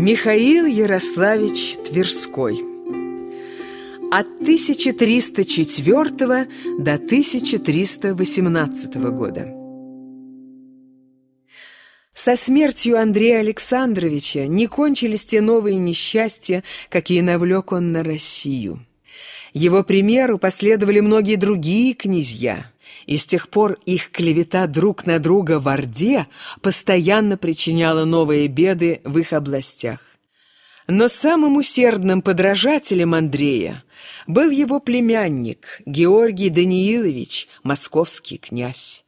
Михаил Ярославич Тверской от 1304 до 1318 года. Со смертью Андрея Александровича не кончились те новые несчастья, какие навлек он на Россию. Его примеру последовали многие другие князья, и с тех пор их клевета друг на друга в Орде постоянно причиняла новые беды в их областях. Но самым усердным подражателем Андрея был его племянник Георгий Даниилович, московский князь.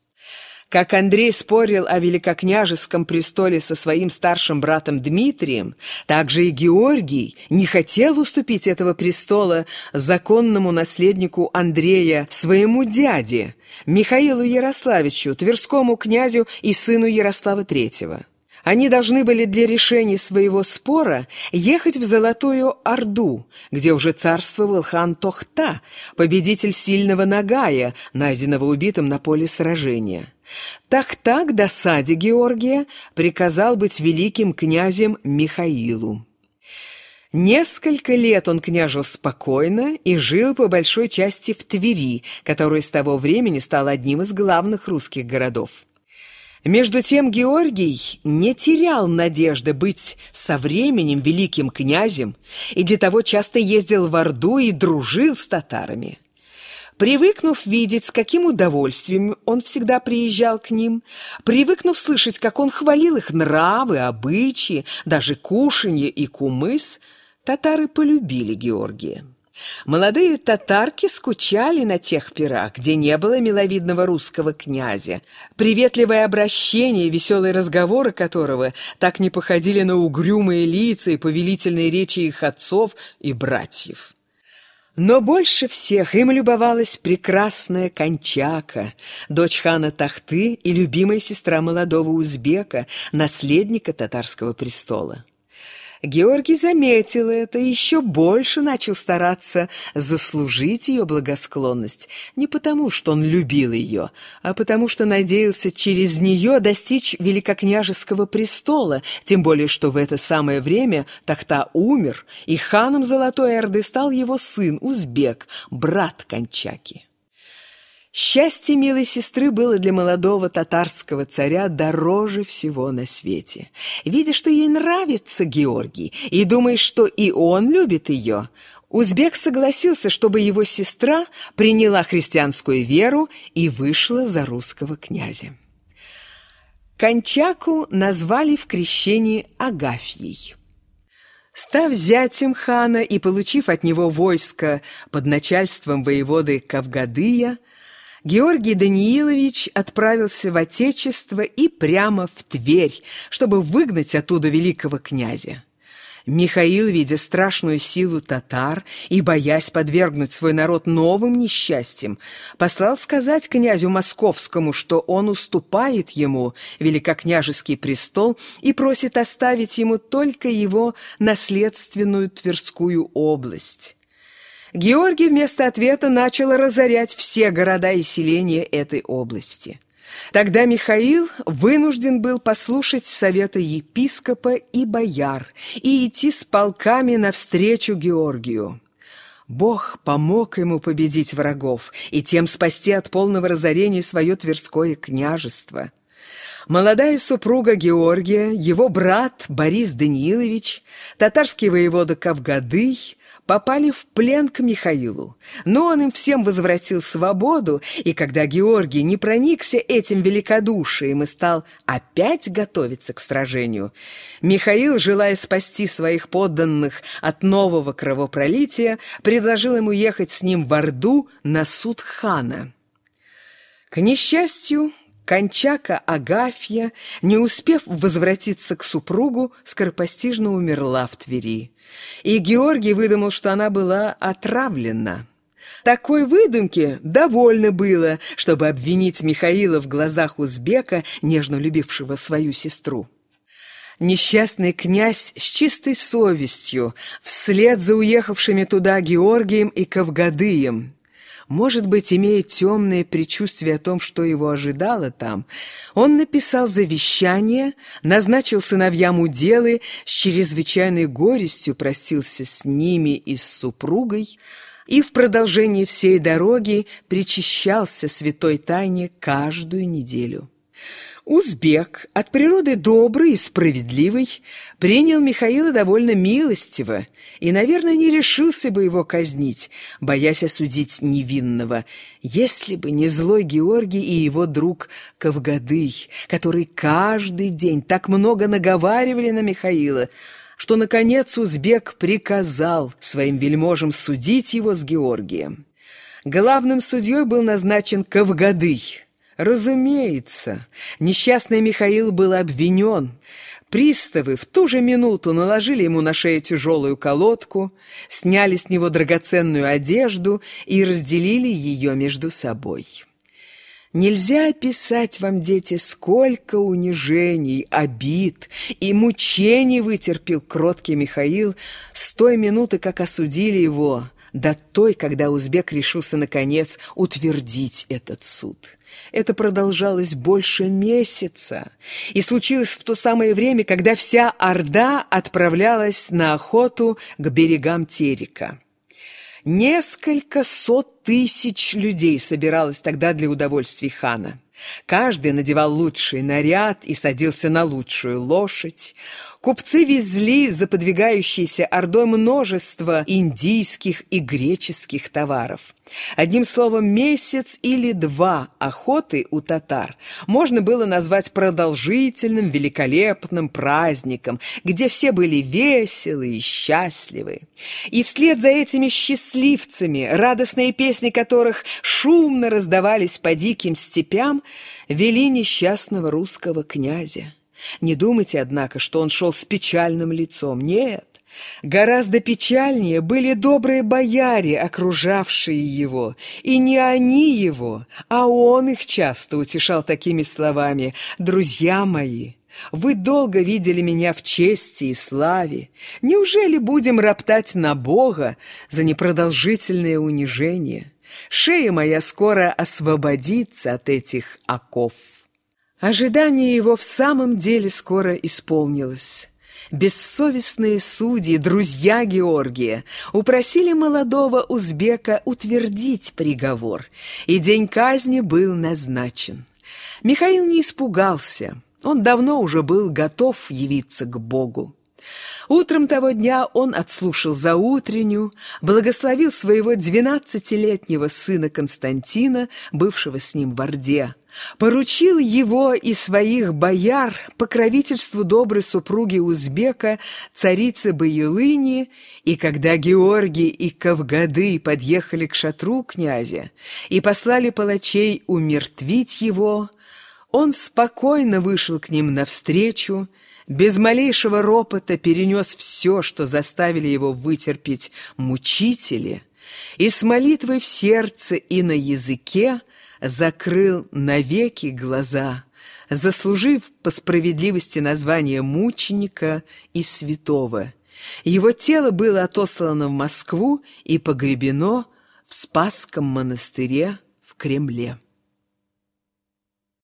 Как Андрей спорил о великокняжеском престоле со своим старшим братом Дмитрием, так же и Георгий не хотел уступить этого престола законному наследнику Андрея, своему дяде, Михаилу Ярославичу, тверскому князю и сыну Ярослава Третьего. Они должны были для решения своего спора ехать в Золотую Орду, где уже царствовал хан Тохта, победитель сильного Нагая, найденного убитым на поле сражения. Тахта к досаде Георгия приказал быть великим князем Михаилу. Несколько лет он княжил спокойно и жил по большой части в Твери, которая с того времени стала одним из главных русских городов. Между тем Георгий не терял надежды быть со временем великим князем и для того часто ездил в Орду и дружил с татарами. Привыкнув видеть, с каким удовольствием он всегда приезжал к ним, привыкнув слышать, как он хвалил их нравы, обычаи, даже кушанье и кумыс, татары полюбили Георгия. Молодые татарки скучали на тех пирах, где не было миловидного русского князя, приветливое обращение веселые разговоры которого так не походили на угрюмые лица и повелительные речи их отцов и братьев. Но больше всех им любовалась прекрасная Кончака, дочь хана Тахты и любимая сестра молодого узбека, наследника татарского престола. Георгий заметил это и еще больше начал стараться заслужить ее благосклонность. Не потому, что он любил ее, а потому, что надеялся через нее достичь великокняжеского престола, тем более, что в это самое время Тахта умер, и ханом Золотой Орды стал его сын, узбек, брат Кончаки. Счастье милой сестры было для молодого татарского царя дороже всего на свете. Видя, что ей нравится Георгий, и думая, что и он любит ее, узбек согласился, чтобы его сестра приняла христианскую веру и вышла за русского князя. Кончаку назвали в крещении Агафьей. Став зятем хана и получив от него войско под начальством воеводы Кавгадыя, Георгий Даниилович отправился в Отечество и прямо в Тверь, чтобы выгнать оттуда великого князя. Михаил, видя страшную силу татар и боясь подвергнуть свой народ новым несчастьям, послал сказать князю Московскому, что он уступает ему великокняжеский престол и просит оставить ему только его наследственную Тверскую область. Георгий вместо ответа начал разорять все города и селения этой области. Тогда Михаил вынужден был послушать совета епископа и бояр и идти с полками навстречу Георгию. Бог помог ему победить врагов и тем спасти от полного разорения свое Тверское княжество. Молодая супруга Георгия, его брат Борис Данилович, татарский воевода Кавгадый попали в плен к Михаилу, но он им всем возвратил свободу, и когда Георгий не проникся этим великодушием и стал опять готовиться к сражению, Михаил, желая спасти своих подданных от нового кровопролития, предложил ему ехать с ним в Орду на суд хана. К несчастью, Кончака Агафья, не успев возвратиться к супругу, скоропостижно умерла в Твери. И Георгий выдумал, что она была отравлена. Такой выдумки довольно было, чтобы обвинить Михаила в глазах узбека, нежно любившего свою сестру. Несчастный князь с чистой совестью, вслед за уехавшими туда Георгием и Кавгадыем, Может быть, имея темное предчувствие о том, что его ожидало там, он написал завещание, назначил сыновьям уделы, с чрезвычайной горестью простился с ними и с супругой, и в продолжении всей дороги причащался святой тайне каждую неделю. Узбек, от природы добрый и справедливый, принял Михаила довольно милостиво и, наверное, не решился бы его казнить, боясь осудить невинного, если бы не злой Георгий и его друг Кавгадый, который каждый день так много наговаривали на Михаила, что, наконец, узбек приказал своим вельможам судить его с Георгием. Главным судьей был назначен Кавгадый, Разумеется, несчастный Михаил был обвинен. Приставы в ту же минуту наложили ему на шею тяжелую колодку, сняли с него драгоценную одежду и разделили ее между собой. Нельзя описать вам, дети, сколько унижений, обид и мучений вытерпел кроткий Михаил с той минуты, как осудили его, до той, когда узбек решился, наконец, утвердить этот суд. Это продолжалось больше месяца и случилось в то самое время, когда вся Орда отправлялась на охоту к берегам Терека. Несколько сот тысяч людей собиралось тогда для удовольствий хана. Каждый надевал лучший наряд и садился на лучшую лошадь. Купцы везли за подвигающейся ордой множество индийских и греческих товаров. Одним словом, месяц или два охоты у татар можно было назвать продолжительным, великолепным праздником, где все были веселы и счастливы. И вслед за этими счастливцами, радостные песни которых шумно раздавались по диким степям, вели несчастного русского князя. Не думайте, однако, что он шел с печальным лицом. Нет, гораздо печальнее были добрые бояре, окружавшие его. И не они его, а он их часто утешал такими словами «Друзья мои». Вы долго видели меня в чести и славе. Неужели будем роптать на Бога за непродолжительное унижение? Шея моя скоро освободится от этих оков. Ожидание его в самом деле скоро исполнилось. Бессовестные судьи, друзья Георгия, упросили молодого узбека утвердить приговор, и день казни был назначен. Михаил не испугался, он давно уже был готов явиться к Богу. Утром того дня он отслушал заутренню, благословил своего двенадцатилетнего сына Константина, бывшего с ним в Орде, поручил его и своих бояр покровительству доброй супруги узбека, царицы Баялыни, и когда Георгий и Кавгады подъехали к шатру князя и послали палачей умертвить его, он спокойно вышел к ним навстречу, без малейшего ропота перенес все, что заставили его вытерпеть мучители, и с молитвой в сердце и на языке закрыл навеки глаза, заслужив по справедливости название мученика и святого. Его тело было отослано в Москву и погребено в Спасском монастыре в Кремле.